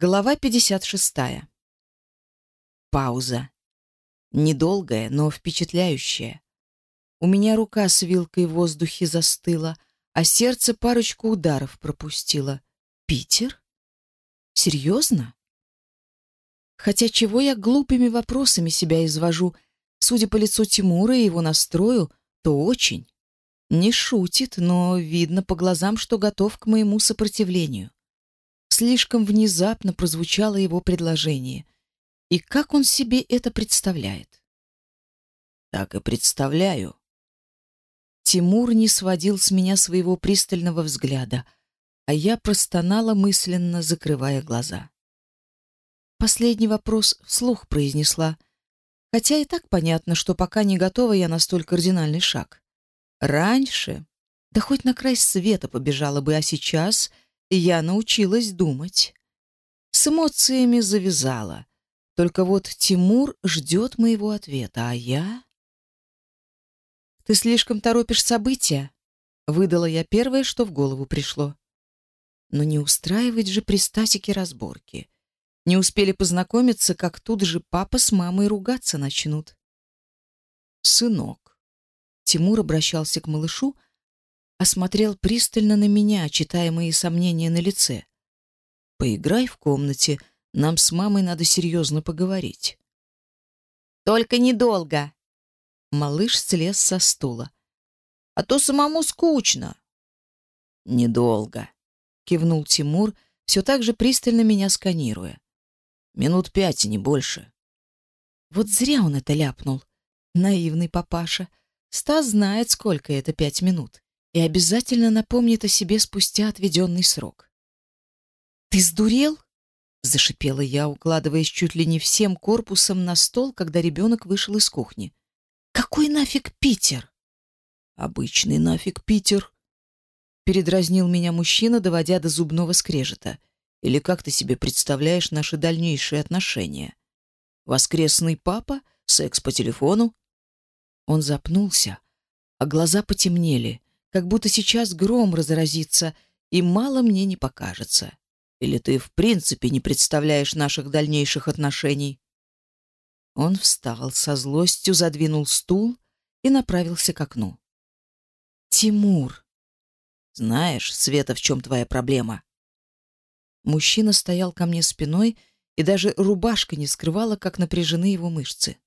Глава 56. Пауза. Недолгая, но впечатляющая. У меня рука с вилкой в воздухе застыла, а сердце парочку ударов пропустило. Питер? Серьезно? Хотя чего я глупыми вопросами себя извожу? Судя по лицу Тимура и его настрою, то очень. Не шутит, но видно по глазам, что готов к моему сопротивлению слишком внезапно прозвучало его предложение. И как он себе это представляет? Так и представляю. Тимур не сводил с меня своего пристального взгляда, а я простонала мысленно, закрывая глаза. Последний вопрос вслух произнесла, хотя и так понятно, что пока не готова я на столь кардинальный шаг. Раньше, да хоть на край света побежала бы, а сейчас — я научилась думать. С эмоциями завязала. Только вот Тимур ждет моего ответа, а я... «Ты слишком торопишь события», — выдала я первое, что в голову пришло. Но не устраивать же при статике разборки. Не успели познакомиться, как тут же папа с мамой ругаться начнут. «Сынок», — Тимур обращался к осмотрел пристально на меня, читая мои сомнения на лице. «Поиграй в комнате, нам с мамой надо серьезно поговорить». «Только недолго!» Малыш слез со стула. «А то самому скучно!» «Недолго!» — кивнул Тимур, все так же пристально меня сканируя. «Минут пять, не больше». Вот зря он это ляпнул. Наивный папаша. Стас знает, сколько это пять минут и обязательно напомнит о себе спустя отведенный срок. «Ты сдурел?» — зашипела я, укладываясь чуть ли не всем корпусом на стол, когда ребенок вышел из кухни. «Какой нафиг Питер?» «Обычный нафиг Питер», — передразнил меня мужчина, доводя до зубного скрежета. «Или как ты себе представляешь наши дальнейшие отношения? Воскресный папа? Секс по телефону?» Он запнулся, а глаза потемнели — как будто сейчас гром разразится, и мало мне не покажется. Или ты в принципе не представляешь наших дальнейших отношений?» Он встал, со злостью задвинул стул и направился к окну. «Тимур!» «Знаешь, Света, в чем твоя проблема?» Мужчина стоял ко мне спиной, и даже рубашка не скрывала, как напряжены его мышцы.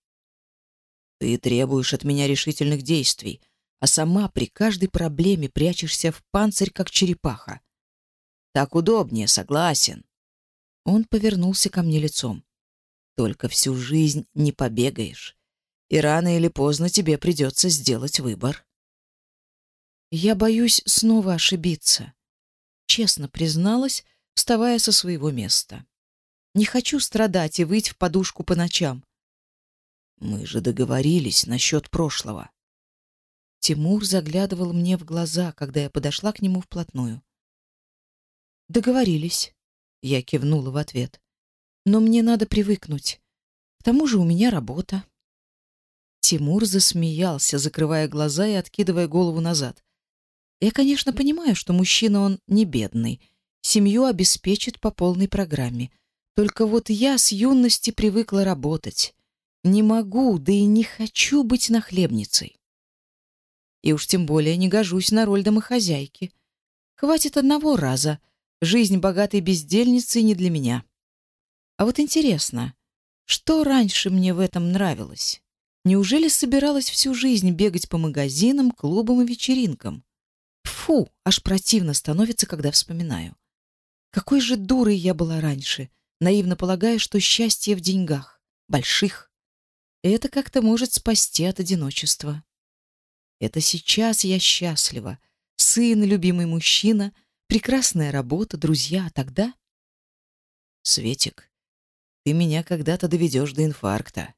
«Ты требуешь от меня решительных действий, а сама при каждой проблеме прячешься в панцирь, как черепаха. Так удобнее, согласен. Он повернулся ко мне лицом. Только всю жизнь не побегаешь, и рано или поздно тебе придется сделать выбор. Я боюсь снова ошибиться, честно призналась, вставая со своего места. Не хочу страдать и выть в подушку по ночам. Мы же договорились насчет прошлого. Тимур заглядывал мне в глаза, когда я подошла к нему вплотную. «Договорились», — я кивнула в ответ. «Но мне надо привыкнуть. К тому же у меня работа». Тимур засмеялся, закрывая глаза и откидывая голову назад. «Я, конечно, понимаю, что мужчина он не бедный. Семью обеспечит по полной программе. Только вот я с юности привыкла работать. Не могу, да и не хочу быть нахлебницей». И уж тем более не гожусь на роль домохозяйки. Хватит одного раза. Жизнь богатой бездельницы не для меня. А вот интересно, что раньше мне в этом нравилось? Неужели собиралась всю жизнь бегать по магазинам, клубам и вечеринкам? Фу, аж противно становится, когда вспоминаю. Какой же дурой я была раньше, наивно полагая, что счастье в деньгах, больших. И это как-то может спасти от одиночества. Это сейчас я счастлива. Сын, любимый мужчина, прекрасная работа, друзья, а тогда... Светик, ты меня когда-то доведешь до инфаркта.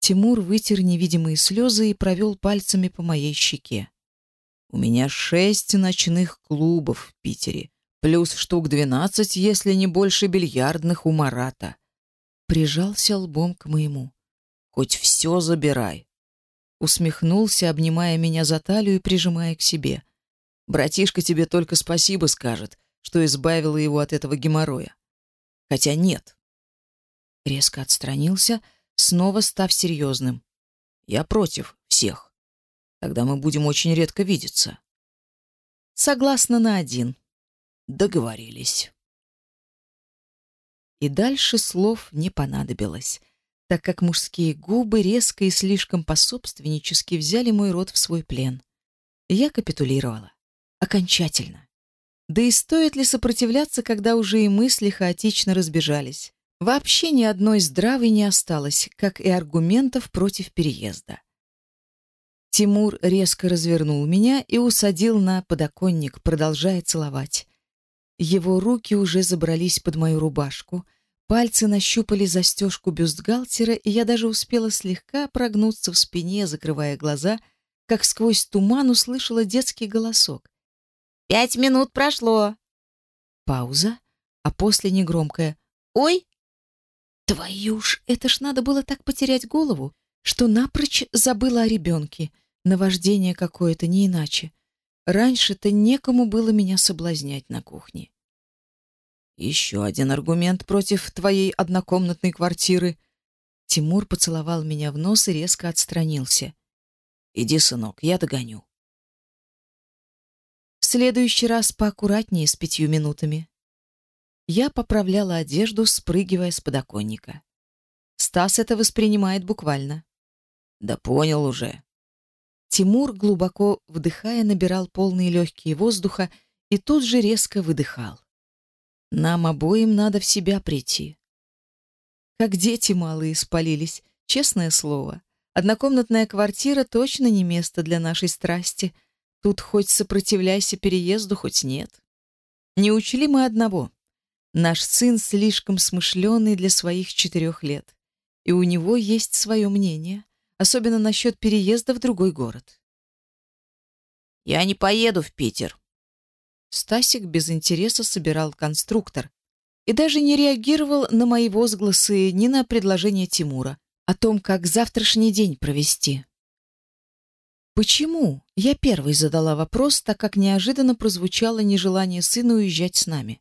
Тимур вытер невидимые слезы и провел пальцами по моей щеке. У меня шесть ночных клубов в Питере, плюс штук двенадцать, если не больше бильярдных у Марата. Прижался лбом к моему. Хоть все забирай, усмехнулся, обнимая меня за талию и прижимая к себе. «Братишка тебе только спасибо скажет, что избавила его от этого геморроя. Хотя нет». Резко отстранился, снова став серьезным. «Я против всех. Тогда мы будем очень редко видеться». «Согласна на один». «Договорились». И дальше слов не понадобилось. так как мужские губы резко и слишком пособственнически взяли мой рот в свой плен. Я капитулировала. Окончательно. Да и стоит ли сопротивляться, когда уже и мысли хаотично разбежались? Вообще ни одной здравой не осталось, как и аргументов против переезда. Тимур резко развернул меня и усадил на подоконник, продолжая целовать. Его руки уже забрались под мою рубашку, пальцы нащупали застежку бюстгальтера, и я даже успела слегка прогнуться в спине, закрывая глаза, как сквозь туман услышала детский голосок. «Пять минут прошло!» Пауза, а после негромкое «Ой!» Твою ж, это ж надо было так потерять голову, что напрочь забыла о ребенке. Наваждение какое-то, не иначе. Раньше-то некому было меня соблазнять на кухне. Еще один аргумент против твоей однокомнатной квартиры. Тимур поцеловал меня в нос и резко отстранился. Иди, сынок, я догоню. В следующий раз поаккуратнее с пятью минутами. Я поправляла одежду, спрыгивая с подоконника. Стас это воспринимает буквально. Да понял уже. Тимур, глубоко вдыхая, набирал полные легкие воздуха и тут же резко выдыхал. Нам обоим надо в себя прийти. Как дети малые спалились, честное слово. Однокомнатная квартира точно не место для нашей страсти. Тут хоть сопротивляйся переезду, хоть нет. Не учли мы одного. Наш сын слишком смышленый для своих четырех лет, и у него есть свое мнение, особенно насчет переезда в другой город. «Я не поеду в Питер». Стасик без интереса собирал конструктор и даже не реагировал на мои возгласы ни на предложение Тимура о том, как завтрашний день провести. «Почему?» — я первой задала вопрос, так как неожиданно прозвучало нежелание сына уезжать с нами.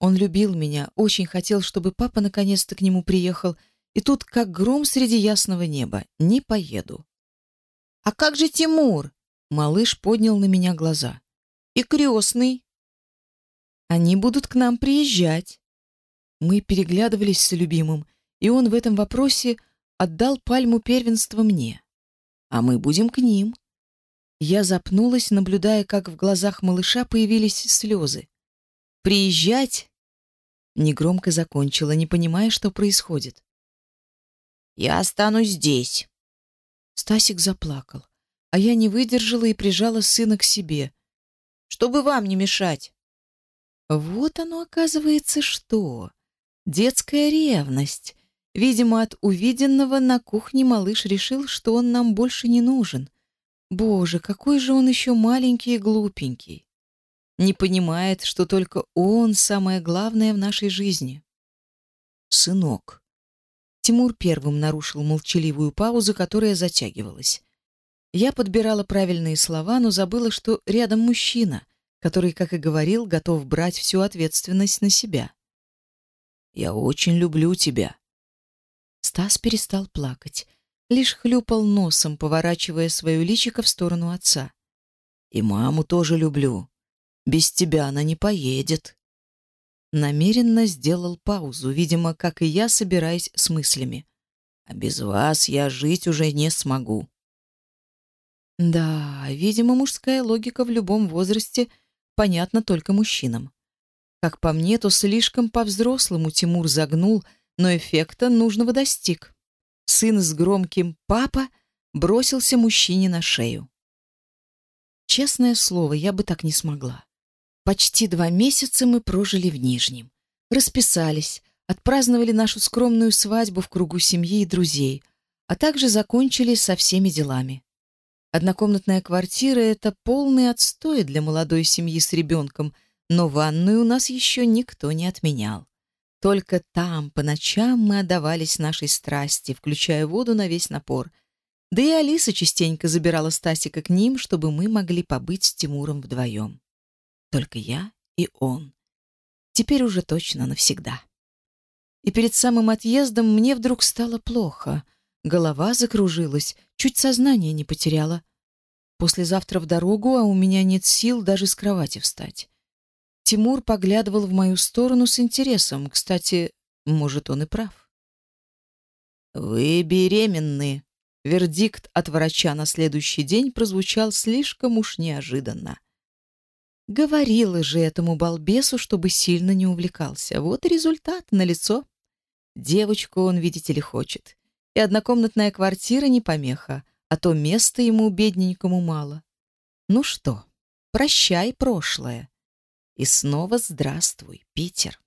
Он любил меня, очень хотел, чтобы папа наконец-то к нему приехал, и тут, как гром среди ясного неба, не поеду. «А как же Тимур?» Малыш поднял на меня глаза. «И крестный?» «Они будут к нам приезжать». Мы переглядывались с любимым, и он в этом вопросе отдал пальму первенства мне. А мы будем к ним. Я запнулась, наблюдая, как в глазах малыша появились слезы. «Приезжать Негромко закончила, не понимая, что происходит. «Я останусь здесь». Стасик заплакал, а я не выдержала и прижала сына к себе. чтобы вам не мешать». Вот оно, оказывается, что. Детская ревность. Видимо, от увиденного на кухне малыш решил, что он нам больше не нужен. Боже, какой же он еще маленький и глупенький. Не понимает, что только он самое главное в нашей жизни. Сынок. Тимур первым нарушил молчаливую паузу, которая затягивалась. Я подбирала правильные слова, но забыла, что рядом мужчина, который, как и говорил, готов брать всю ответственность на себя. Я очень люблю тебя. Стас перестал плакать, лишь хлюпал носом, поворачивая свое личико в сторону отца. И маму тоже люблю. Без тебя она не поедет. Намеренно сделал паузу, видимо, как и я, собираясь с мыслями. А без вас я жить уже не смогу. Да, видимо, мужская логика в любом возрасте понятна только мужчинам. Как по мне, то слишком по-взрослому Тимур загнул, но эффекта нужного достиг. Сын с громким «папа» бросился мужчине на шею. Честное слово, я бы так не смогла. Почти два месяца мы прожили в Нижнем. Расписались, отпраздновали нашу скромную свадьбу в кругу семьи и друзей, а также закончили со всеми делами. Однокомнатная квартира — это полный отстой для молодой семьи с ребенком, но ванную у нас еще никто не отменял. Только там по ночам мы отдавались нашей страсти, включая воду на весь напор. Да и Алиса частенько забирала Стасика к ним, чтобы мы могли побыть с Тимуром вдвоем. Только я и он. Теперь уже точно навсегда. И перед самым отъездом мне вдруг стало плохо. Голова закружилась, чуть сознание не потеряла. Послезавтра в дорогу, а у меня нет сил даже с кровати встать. Тимур поглядывал в мою сторону с интересом. Кстати, может, он и прав. «Вы беременны», Вердикт от врача на следующий день прозвучал слишком уж неожиданно. Говорила же этому балбесу, чтобы сильно не увлекался. Вот и результат налицо. Девочку он, видите ли, хочет. и однокомнатная квартира не помеха, а то места ему, бедненькому, мало. Ну что, прощай прошлое. И снова здравствуй, Питер.